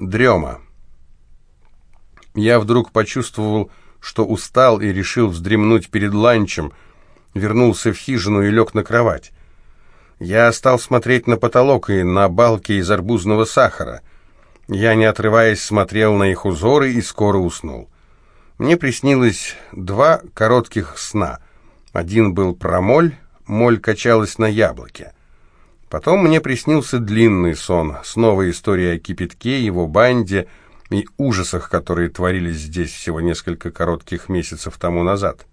Дрема. Я вдруг почувствовал, что устал и решил вздремнуть перед ланчем, вернулся в хижину и лег на кровать. Я стал смотреть на потолок и на балки из арбузного сахара. Я, не отрываясь, смотрел на их узоры и скоро уснул. Мне приснилось два коротких сна. Один был про моль, моль качалась на яблоке. Потом мне приснился длинный сон, снова история о кипятке, его банде и ужасах, которые творились здесь всего несколько коротких месяцев тому назад.